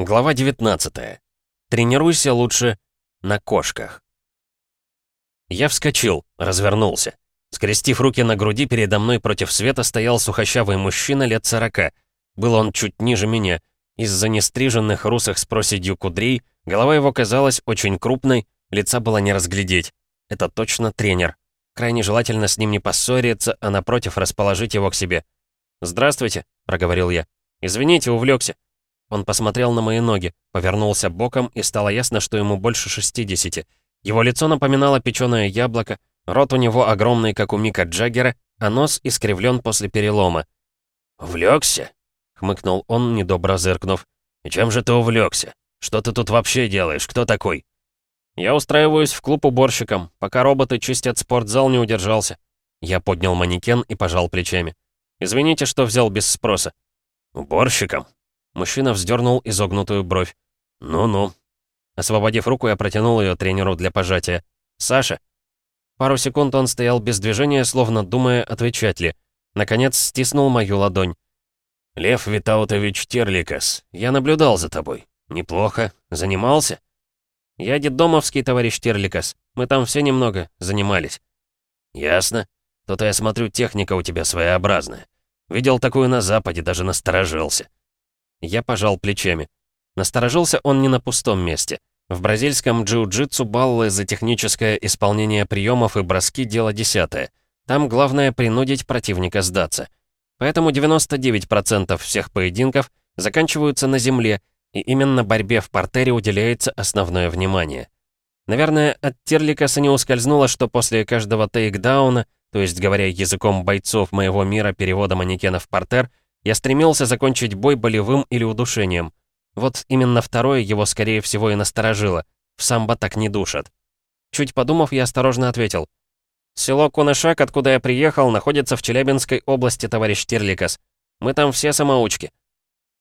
Глава 19. Тренируйся лучше на кошках. Я вскочил, развернулся. Скрестив руки на груди, передо мной против света стоял сухощавый мужчина лет сорока. Был он чуть ниже меня. Из-за нестриженных русых с проседью кудрей голова его казалась очень крупной, лица было не разглядеть. Это точно тренер. Крайне желательно с ним не поссориться, а напротив расположить его к себе. «Здравствуйте», — проговорил я. «Извините, увлекся. Он посмотрел на мои ноги, повернулся боком, и стало ясно, что ему больше 60. Его лицо напоминало печеное яблоко, рот у него огромный, как у Мика Джаггера, а нос искривлен после перелома. «Увлекся?» — хмыкнул он, недобро зыркнув. «И чем же ты увлекся? Что ты тут вообще делаешь? Кто такой?» «Я устраиваюсь в клуб уборщиком, пока роботы чистят спортзал, не удержался». Я поднял манекен и пожал плечами. «Извините, что взял без спроса». «Уборщиком?» Мужчина вздернул изогнутую бровь. «Ну-ну». Освободив руку, я протянул ее тренеру для пожатия. «Саша?» Пару секунд он стоял без движения, словно думая, отвечать ли. Наконец стиснул мою ладонь. «Лев Витаутович Терликас, я наблюдал за тобой. Неплохо. Занимался?» «Я детдомовский, товарищ Терликас. Мы там все немного занимались». «Ясно. То-то я смотрю, техника у тебя своеобразная. Видел такую на Западе, даже насторожился. Я пожал плечами. Насторожился он не на пустом месте. В бразильском джиу-джитсу баллы за техническое исполнение приемов и броски дело десятое. Там главное принудить противника сдаться. Поэтому 99% всех поединков заканчиваются на земле, и именно борьбе в портере уделяется основное внимание. Наверное, от Терликаса не ускользнуло, что после каждого тейкдауна, то есть, говоря языком бойцов моего мира перевода манекена в портер, я стремился закончить бой болевым или удушением. Вот именно второе его, скорее всего, и насторожило. В самбо так не душат. Чуть подумав, я осторожно ответил. «Село Кунышак, откуда я приехал, находится в Челябинской области, товарищ Терликас. Мы там все самоучки».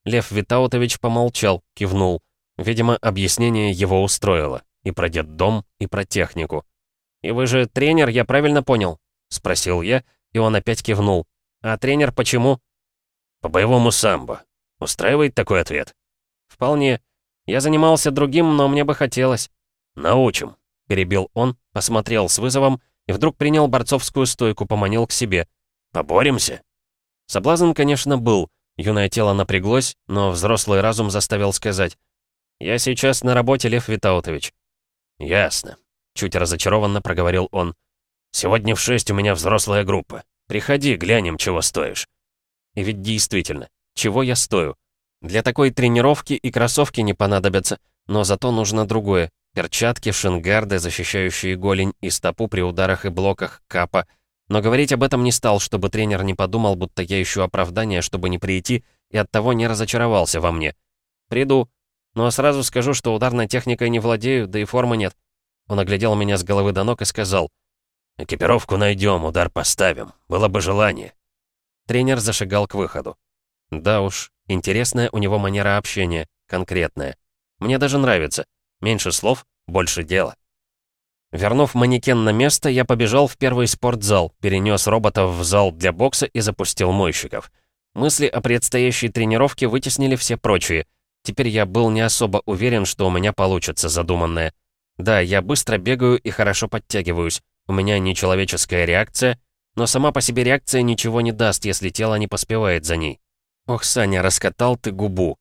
Лев Витаутович помолчал, кивнул. Видимо, объяснение его устроило. И про детдом, и про технику. «И вы же тренер, я правильно понял?» — спросил я, и он опять кивнул. «А тренер почему?» По боевому самбо. Устраивает такой ответ? Вполне. Я занимался другим, но мне бы хотелось. Научим. Перебил он, посмотрел с вызовом и вдруг принял борцовскую стойку, поманил к себе. Поборемся? Соблазн, конечно, был. Юное тело напряглось, но взрослый разум заставил сказать. «Я сейчас на работе, Лев Витаутович». «Ясно», — чуть разочарованно проговорил он. «Сегодня в шесть у меня взрослая группа. Приходи, глянем, чего стоишь». Ведь действительно, чего я стою? Для такой тренировки и кроссовки не понадобятся, но зато нужно другое. Перчатки, шингарды, защищающие голень и стопу при ударах и блоках, капа. Но говорить об этом не стал, чтобы тренер не подумал, будто я ищу оправдания, чтобы не прийти, и оттого не разочаровался во мне. Приду. Но сразу скажу, что ударной техникой не владею, да и формы нет. Он оглядел меня с головы до ног и сказал, «Экипировку найдем, удар поставим. Было бы желание». Тренер зашагал к выходу. Да уж, интересная у него манера общения, конкретная. Мне даже нравится. Меньше слов, больше дела. Вернув манекен на место, я побежал в первый спортзал, перенес роботов в зал для бокса и запустил мойщиков. Мысли о предстоящей тренировке вытеснили все прочие. Теперь я был не особо уверен, что у меня получится задуманное. Да, я быстро бегаю и хорошо подтягиваюсь. У меня нечеловеческая реакция, но сама по себе реакция ничего не даст, если тело не поспевает за ней. Ох, Саня, раскатал ты губу.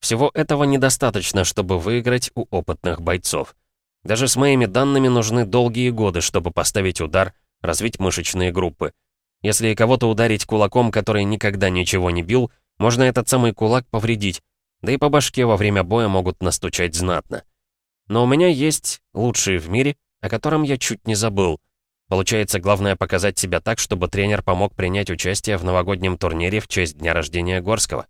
Всего этого недостаточно, чтобы выиграть у опытных бойцов. Даже с моими данными нужны долгие годы, чтобы поставить удар, развить мышечные группы. Если кого-то ударить кулаком, который никогда ничего не бил, можно этот самый кулак повредить, да и по башке во время боя могут настучать знатно. Но у меня есть лучший в мире, о котором я чуть не забыл — Получается, главное показать себя так, чтобы тренер помог принять участие в новогоднем турнире в честь дня рождения Горского.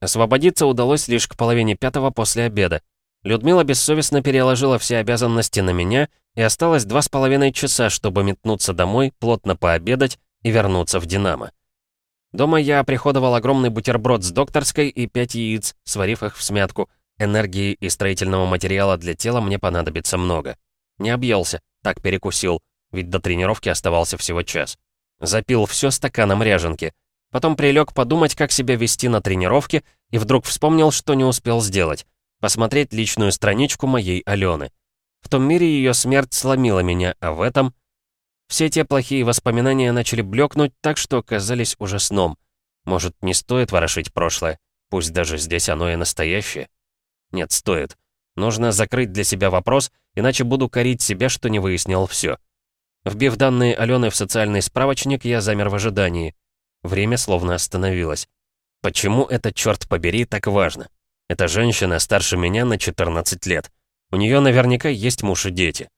Освободиться удалось лишь к половине пятого после обеда. Людмила бессовестно переложила все обязанности на меня, и осталось два с половиной часа, чтобы метнуться домой, плотно пообедать и вернуться в «Динамо». Дома я приходовал огромный бутерброд с докторской и пять яиц, сварив их в смятку. Энергии и строительного материала для тела мне понадобится много. Не объелся, так перекусил ведь до тренировки оставался всего час. Запил все стаканом ряженки. Потом прилег подумать, как себя вести на тренировке, и вдруг вспомнил, что не успел сделать. Посмотреть личную страничку моей Алены. В том мире ее смерть сломила меня, а в этом... Все те плохие воспоминания начали блекнуть так, что казались уже сном. Может, не стоит ворошить прошлое? Пусть даже здесь оно и настоящее. Нет, стоит. Нужно закрыть для себя вопрос, иначе буду корить себя, что не выяснил все. Вбив данные Алены в социальный справочник, я замер в ожидании. Время словно остановилось. Почему это, черт побери, так важно? Эта женщина старше меня на 14 лет. У нее наверняка есть муж и дети.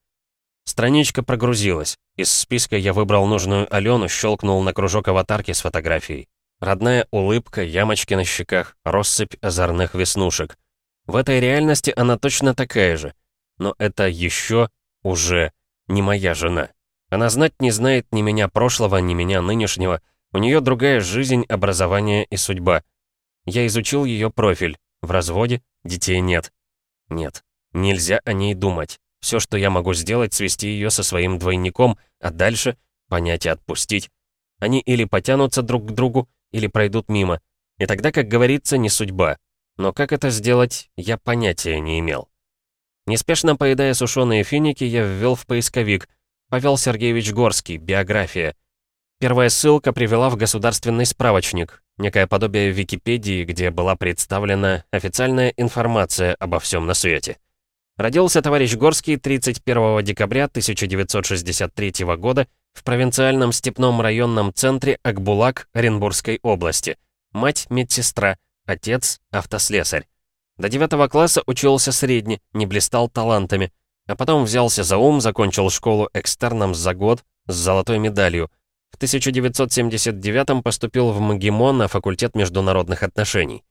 Страничка прогрузилась. Из списка я выбрал нужную Алену, щелкнул на кружок аватарки с фотографией. Родная улыбка, ямочки на щеках, россыпь озорных веснушек. В этой реальности она точно такая же. Но это еще, уже, не моя жена. Она знать не знает ни меня прошлого, ни меня нынешнего. У нее другая жизнь, образование и судьба. Я изучил ее профиль. В разводе, детей нет. Нет, нельзя о ней думать. Все, что я могу сделать, свести ее со своим двойником, а дальше понять и отпустить. Они или потянутся друг к другу, или пройдут мимо. И тогда, как говорится, не судьба. Но как это сделать, я понятия не имел. Неспешно поедая сушеные финики, я ввел в поисковик «Павел Сергеевич Горский. Биография». Первая ссылка привела в государственный справочник, некое подобие Википедии, где была представлена официальная информация обо всем на свете. Родился товарищ Горский 31 декабря 1963 года в провинциальном степном районном центре Акбулак Оренбургской области. Мать – медсестра, отец – автослесарь. До девятого класса учился средне, не блистал талантами, а потом взялся за ум, закончил школу экстерном за год с золотой медалью. В 1979 поступил в МГИМО на факультет международных отношений.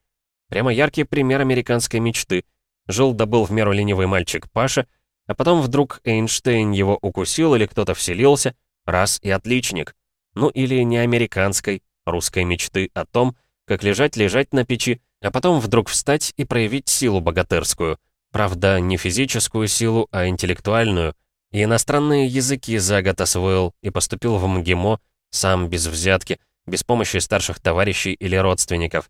Прямо яркий пример американской мечты. Жил добыл в меру ленивый мальчик Паша, а потом вдруг Эйнштейн его укусил или кто-то вселился – Раз и отличник. Ну или не американской, русской мечты о том, как лежать-лежать на печи, а потом вдруг встать и проявить силу богатырскую. Правда, не физическую силу, а интеллектуальную. И иностранные языки за год освоил и поступил в МГИМО, сам без взятки, без помощи старших товарищей или родственников.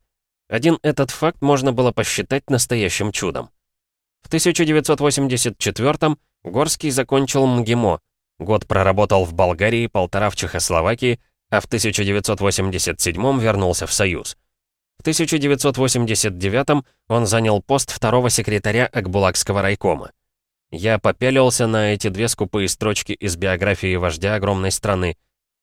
Один этот факт можно было посчитать настоящим чудом. В 1984-м Горский закончил МГИМО, Год проработал в Болгарии, полтора в Чехословакии, а в 1987 вернулся в Союз. В 1989 он занял пост второго секретаря Акбулакского райкома. Я попялился на эти две скупые строчки из биографии вождя огромной страны.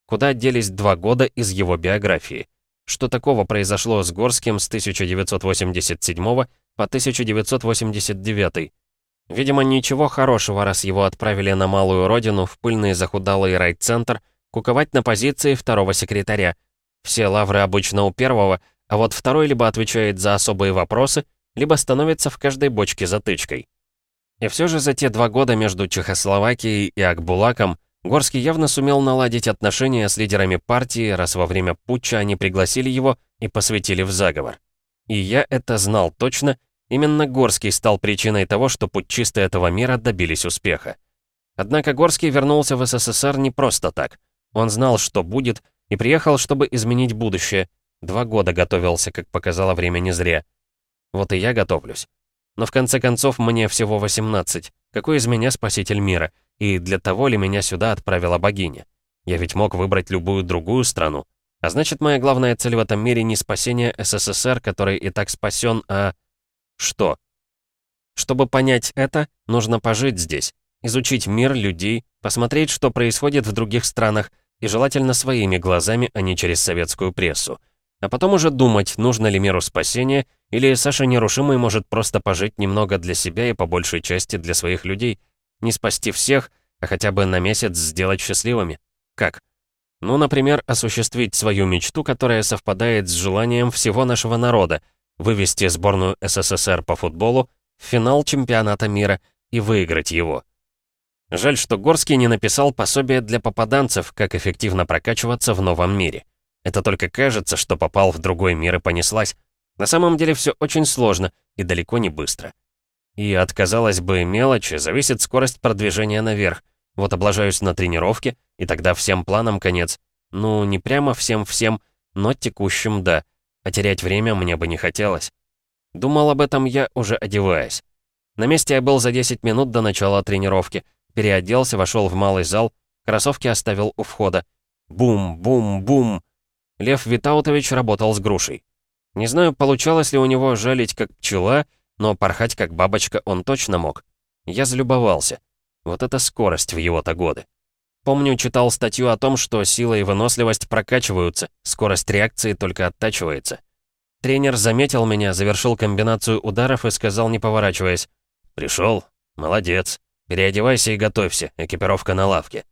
Куда делись два года из его биографии? Что такого произошло с Горским с 1987 по 1989? Видимо, ничего хорошего, раз его отправили на малую родину, в пыльный захудалый райцентр, куковать на позиции второго секретаря. Все лавры обычно у первого, а вот второй либо отвечает за особые вопросы, либо становится в каждой бочке затычкой. И все же за те два года между Чехословакией и Акбулаком Горский явно сумел наладить отношения с лидерами партии, раз во время путча они пригласили его и посвятили в заговор. И я это знал точно, Именно Горский стал причиной того, что путчисты этого мира добились успеха. Однако Горский вернулся в СССР не просто так. Он знал, что будет, и приехал, чтобы изменить будущее. Два года готовился, как показало время не зря. Вот и я готовлюсь. Но в конце концов мне всего 18. Какой из меня спаситель мира? И для того ли меня сюда отправила богиня? Я ведь мог выбрать любую другую страну. А значит, моя главная цель в этом мире не спасение СССР, который и так спасен, а что? Чтобы понять это, нужно пожить здесь, изучить мир, людей, посмотреть, что происходит в других странах, и желательно своими глазами, а не через советскую прессу. А потом уже думать, нужно ли миру спасения, или Саша Нерушимый может просто пожить немного для себя и по большей части для своих людей. Не спасти всех, а хотя бы на месяц сделать счастливыми. Как? Ну, например, осуществить свою мечту, которая совпадает с желанием всего нашего народа — вывести сборную СССР по футболу в финал чемпионата мира и выиграть его. Жаль, что Горский не написал пособие для попаданцев, как эффективно прокачиваться в новом мире. Это только кажется, что попал в другой мир и понеслась. На самом деле все очень сложно и далеко не быстро. И от, казалось бы, мелочи зависит скорость продвижения наверх. Вот облажаюсь на тренировке, и тогда всем планам конец. Ну, не прямо всем-всем, но текущим — да, а терять время мне бы не хотелось. Думал об этом я, уже одеваясь. На месте я был за 10 минут до начала тренировки. Переоделся, вошел в малый зал, кроссовки оставил у входа. Бум-бум-бум. Лев Витаутович работал с грушей. Не знаю, получалось ли у него жалить как пчела, но порхать как бабочка он точно мог. Я залюбовался. Вот это скорость в его-то годы. Помню, читал статью о том, что сила и выносливость прокачиваются, скорость реакции только оттачивается. Тренер заметил меня, завершил комбинацию ударов и сказал, не поворачиваясь. «Пришел? Молодец. Переодевайся и готовься, экипировка на лавке».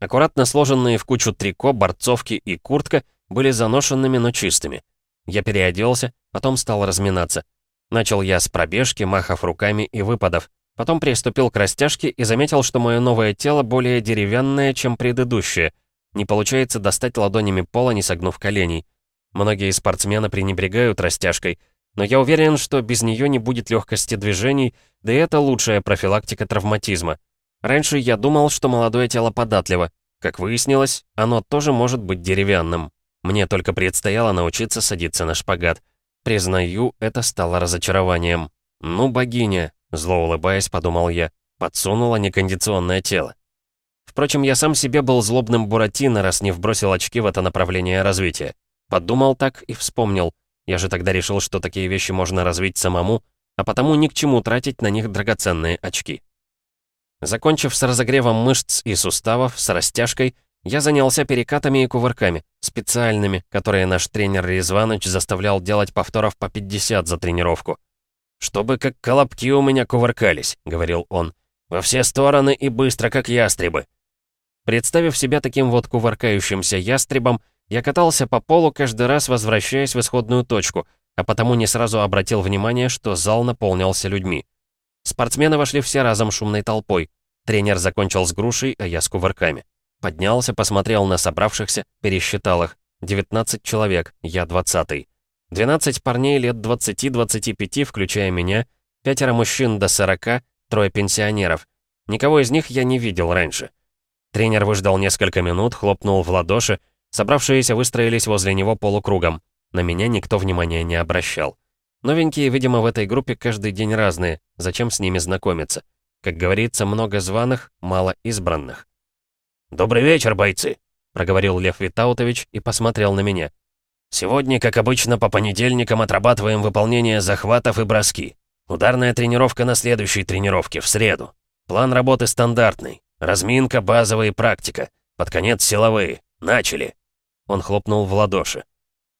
Аккуратно сложенные в кучу трико, борцовки и куртка были заношенными, но чистыми. Я переоделся, потом стал разминаться. Начал я с пробежки, махов руками и выпадов. Потом приступил к растяжке и заметил, что мое новое тело более деревянное, чем предыдущее. Не получается достать ладонями пола, не согнув коленей. Многие спортсмены пренебрегают растяжкой, но я уверен, что без нее не будет легкости движений, да и это лучшая профилактика травматизма. Раньше я думал, что молодое тело податливо. Как выяснилось, оно тоже может быть деревянным. Мне только предстояло научиться садиться на шпагат. Признаю, это стало разочарованием. «Ну, богиня», — зло улыбаясь, подумал я, подсунула некондиционное тело. Впрочем, я сам себе был злобным Буратино, раз не вбросил очки в это направление развития. Подумал так и вспомнил. Я же тогда решил, что такие вещи можно развить самому, а потому ни к чему тратить на них драгоценные очки. Закончив с разогревом мышц и суставов, с растяжкой, я занялся перекатами и кувырками, специальными, которые наш тренер Резваныч заставлял делать повторов по 50 за тренировку. «Чтобы как колобки у меня кувыркались», — говорил он. «Во все стороны и быстро, как ястребы». Представив себя таким вот кувыркающимся ястребом, я катался по полу, каждый раз возвращаясь в исходную точку, а потому не сразу обратил внимание, что зал наполнялся людьми. Спортсмены вошли все разом шумной толпой. Тренер закончил с грушей, а я с кувырками. Поднялся, посмотрел на собравшихся, пересчитал их. 19 человек, я 20 12 парней лет 20-25, включая меня, пятеро мужчин до 40, трое пенсионеров. Никого из них я не видел раньше. Тренер выждал несколько минут, хлопнул в ладоши, собравшиеся выстроились возле него полукругом. На меня никто внимания не обращал. Новенькие, видимо, в этой группе каждый день разные, зачем с ними знакомиться? Как говорится, много званых, мало избранных. «Добрый вечер, бойцы!» — проговорил Лев Витаутович и посмотрел на меня. «Сегодня, как обычно, по понедельникам отрабатываем выполнение захватов и броски. Ударная тренировка на следующей тренировке, в среду. План работы стандартный. Разминка, базовая и практика. Под конец силовые. Начали!» Он хлопнул в ладоши.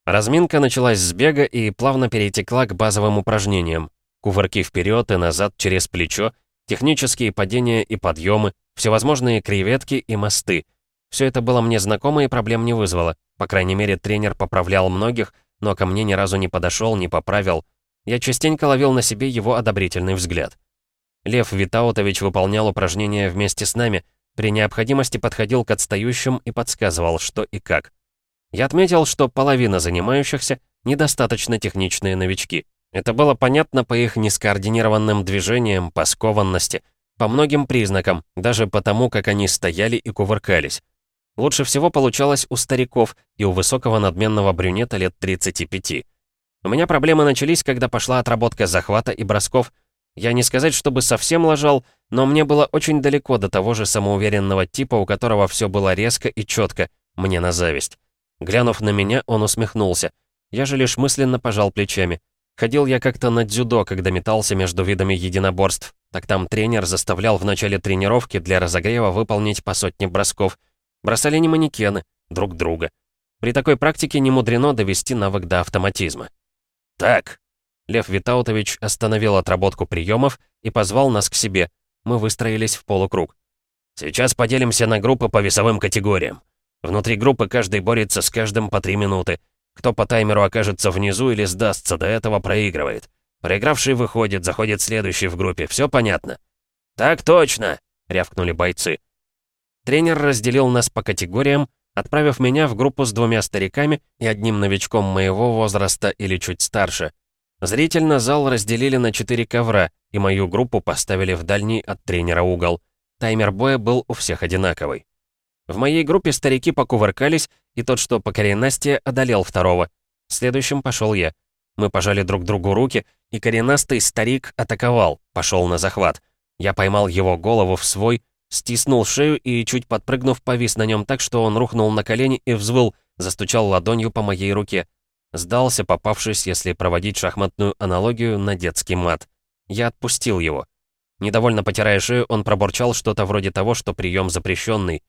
Разминка началась с бега и плавно перетекла к базовым упражнениям. Кувырки вперед и назад через плечо, технические падения и подъемы, всевозможные креветки и мосты. Все это было мне знакомо и проблем не вызвало. По крайней мере, тренер поправлял многих, но ко мне ни разу не подошел, не поправил. Я частенько ловил на себе его одобрительный взгляд. Лев Витаутович выполнял упражнения вместе с нами, при необходимости подходил к отстающим и подсказывал, что и как. Я отметил, что половина занимающихся — недостаточно техничные новички. Это было понятно по их нескоординированным движениям, по скованности, по многим признакам, даже по тому, как они стояли и кувыркались. Лучше всего получалось у стариков и у высокого надменного брюнета лет 35. У меня проблемы начались, когда пошла отработка захвата и бросков. Я не сказать, чтобы совсем ложал, но мне было очень далеко до того же самоуверенного типа, у которого все было резко и четко, мне на зависть. Глянув на меня, он усмехнулся. Я же лишь мысленно пожал плечами. Ходил я как-то на дзюдо, когда метался между видами единоборств. Так там тренер заставлял в начале тренировки для разогрева выполнить по сотне бросков. Бросали не манекены, друг друга. При такой практике не мудрено довести навык до автоматизма. «Так!» Лев Витаутович остановил отработку приемов и позвал нас к себе. Мы выстроились в полукруг. «Сейчас поделимся на группы по весовым категориям. Внутри группы каждый борется с каждым по три минуты. Кто по таймеру окажется внизу или сдастся до этого, проигрывает. Проигравший выходит, заходит следующий в группе. Все понятно?» «Так точно!» — рявкнули бойцы. Тренер разделил нас по категориям, отправив меня в группу с двумя стариками и одним новичком моего возраста или чуть старше. Зрительно зал разделили на четыре ковра, и мою группу поставили в дальний от тренера угол. Таймер боя был у всех одинаковый. В моей группе старики покувыркались, и тот, что по коренастее, одолел второго. Следующим пошел я. Мы пожали друг другу руки, и коренастый старик атаковал, пошел на захват. Я поймал его голову в свой, стиснул шею и, чуть подпрыгнув, повис на нем так, что он рухнул на колени и взвыл, застучал ладонью по моей руке. Сдался, попавшись, если проводить шахматную аналогию, на детский мат. Я отпустил его. Недовольно потирая шею, он пробурчал что-то вроде того, что прием запрещенный.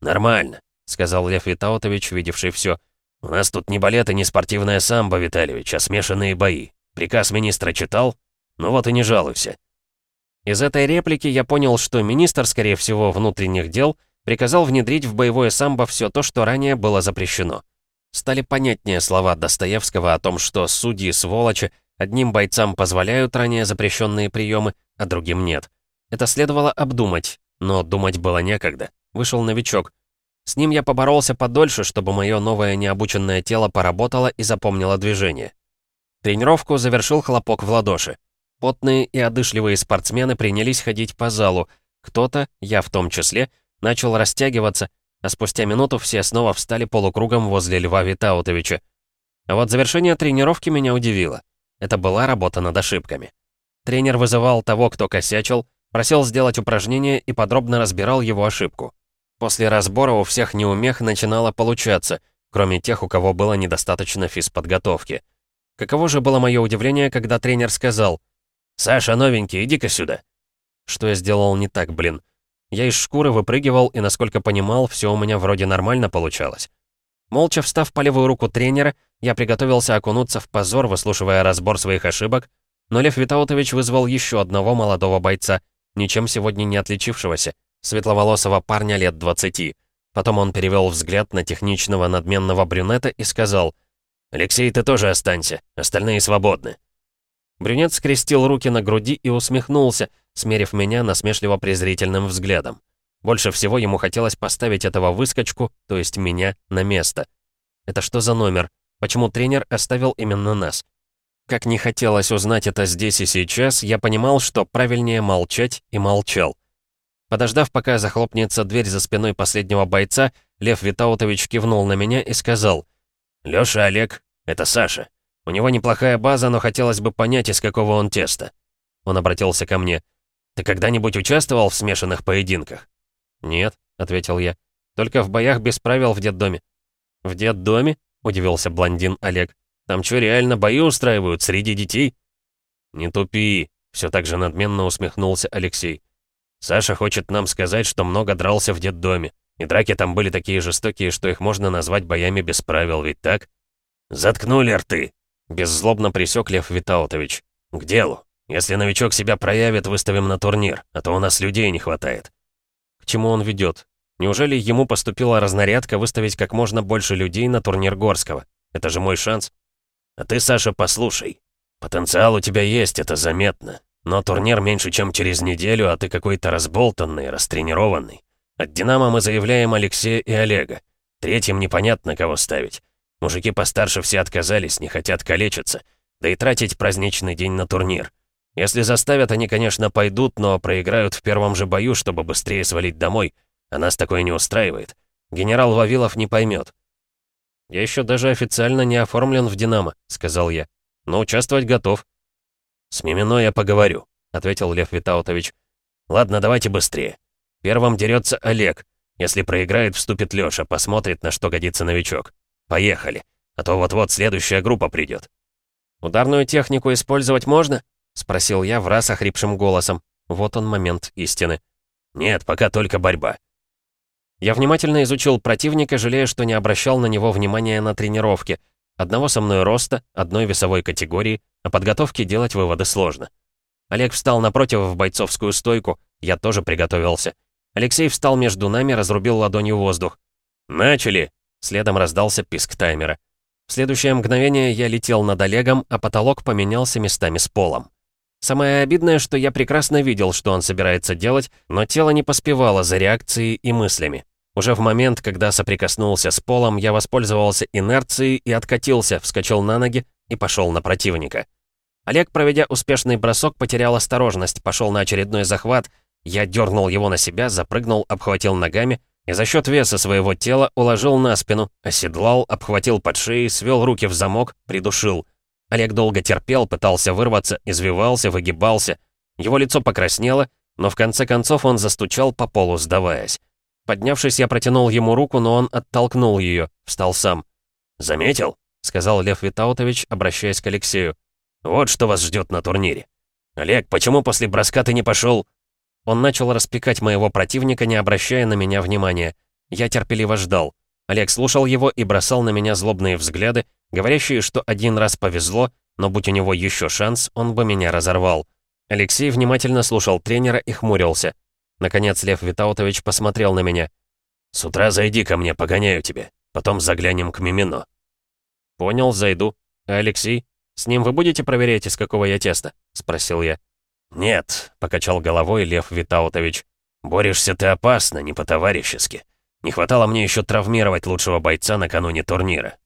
«Нормально», — сказал Лев Витаутович, видевший все. «У нас тут не балет и не спортивная самбо, Витальевич, а смешанные бои. Приказ министра читал? Ну вот и не жалуйся». Из этой реплики я понял, что министр, скорее всего, внутренних дел, приказал внедрить в боевое самбо все то, что ранее было запрещено. Стали понятнее слова Достоевского о том, что судьи сволочи одним бойцам позволяют ранее запрещенные приемы, а другим нет. Это следовало обдумать, но думать было некогда. Вышел новичок. С ним я поборолся подольше, чтобы мое новое необученное тело поработало и запомнило движение. Тренировку завершил хлопок в ладоши. Потные и одышливые спортсмены принялись ходить по залу. Кто-то, я в том числе, начал растягиваться, а спустя минуту все снова встали полукругом возле Льва Витаутовича. А вот завершение тренировки меня удивило. Это была работа над ошибками. Тренер вызывал того, кто косячил, просил сделать упражнение и подробно разбирал его ошибку. После разбора у всех неумех начинало получаться, кроме тех, у кого было недостаточно физподготовки. Каково же было мое удивление, когда тренер сказал «Саша, новенький, иди-ка сюда». Что я сделал не так, блин? Я из шкуры выпрыгивал, и, насколько понимал, все у меня вроде нормально получалось. Молча встав по левую руку тренера, я приготовился окунуться в позор, выслушивая разбор своих ошибок, но Лев Витаутович вызвал еще одного молодого бойца, ничем сегодня не отличившегося, светловолосого парня лет 20. Потом он перевел взгляд на техничного надменного брюнета и сказал — «Алексей, ты тоже останься, остальные свободны». Брюнет скрестил руки на груди и усмехнулся, смерив меня насмешливо-презрительным взглядом. Больше всего ему хотелось поставить этого выскочку, то есть меня, на место. Это что за номер? Почему тренер оставил именно нас? Как не хотелось узнать это здесь и сейчас, я понимал, что правильнее молчать и молчал. Подождав, пока захлопнется дверь за спиной последнего бойца, Лев Витаутович кивнул на меня и сказал — «Лёша Олег, это Саша. У него неплохая база, но хотелось бы понять, из какого он теста». Он обратился ко мне. «Ты когда-нибудь участвовал в смешанных поединках?» «Нет», — ответил я. «Только в боях без правил в детдоме». «В детдоме?» — удивился блондин Олег. «Там что, реально бои устраивают среди детей?» «Не тупи», — все так же надменно усмехнулся Алексей. «Саша хочет нам сказать, что много дрался в детдоме. И драки там были такие жестокие, что их можно назвать боями без правил, ведь так? «Заткнули рты!» — беззлобно присек Лев Витаутович. «К делу. Если новичок себя проявит, выставим на турнир, а то у нас людей не хватает». К чему он ведет? Неужели ему поступила разнарядка выставить как можно больше людей на турнир Горского? Это же мой шанс. А ты, Саша, послушай. Потенциал у тебя есть, это заметно. Но турнир меньше, чем через неделю, а ты какой-то разболтанный, растренированный. От «Динамо» мы заявляем Алексея и Олега. Третьим непонятно, кого ставить. Мужики постарше все отказались, не хотят калечиться. Да и тратить праздничный день на турнир. Если заставят, они, конечно, пойдут, но проиграют в первом же бою, чтобы быстрее свалить домой. А нас такое не устраивает. Генерал Вавилов не поймет. «Я еще даже официально не оформлен в «Динамо», — сказал я. «Но участвовать готов». «С Мимино я поговорю», — ответил Лев Витаутович. «Ладно, давайте быстрее. Первым дерется Олег. Если проиграет, вступит Лёша, посмотрит, на что годится новичок. Поехали. А то вот-вот следующая группа придет. «Ударную технику использовать можно?» — спросил я в раз охрипшим голосом. Вот он момент истины. «Нет, пока только борьба». Я внимательно изучил противника, жалея, что не обращал на него внимания на тренировке. Одного со мной роста, одной весовой категории, о подготовке делать выводы сложно. Олег встал напротив в бойцовскую стойку, я тоже приготовился. Алексей встал между нами, разрубил ладонью воздух. «Начали!» Следом раздался писк таймера. В следующее мгновение я летел над Олегом, а потолок поменялся местами с полом. Самое обидное, что я прекрасно видел, что он собирается делать, но тело не поспевало за реакцией и мыслями. Уже в момент, когда соприкоснулся с полом, я воспользовался инерцией и откатился, вскочил на ноги и пошел на противника. Олег, проведя успешный бросок, потерял осторожность, пошел на очередной захват, я дернул его на себя, запрыгнул, обхватил ногами и за счет веса своего тела уложил на спину, оседлал, обхватил под шеей, свел руки в замок, придушил. Олег долго терпел, пытался вырваться, извивался, выгибался. Его лицо покраснело, но в конце концов он застучал по полу, сдаваясь. Поднявшись, я протянул ему руку, но он оттолкнул ее, встал сам. «Заметил?» — сказал Лев Витаутович, обращаясь к Алексею. «Вот что вас ждет на турнире. Олег, почему после броска ты не пошел? Он начал распекать моего противника, не обращая на меня внимания. Я терпеливо ждал. Олег слушал его и бросал на меня злобные взгляды, говорящие, что один раз повезло, но будь у него еще шанс, он бы меня разорвал. Алексей внимательно слушал тренера и хмурился. Наконец Лев Витаутович посмотрел на меня. «С утра зайди ко мне, погоняю тебе. Потом заглянем к Мимино». «Понял, зайду. А Алексей? С ним вы будете проверять, из какого я теста?» — спросил я. «Нет», — покачал головой Лев Витаутович. «Борешься ты опасно, не по-товарищески. Не хватало мне еще травмировать лучшего бойца накануне турнира.